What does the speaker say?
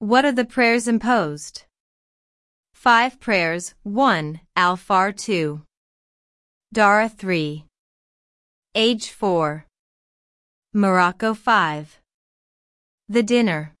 What are the prayers imposed? 5 prayers 1. Alfar 2. Dara 3. Age 4. Morocco 5. The dinner.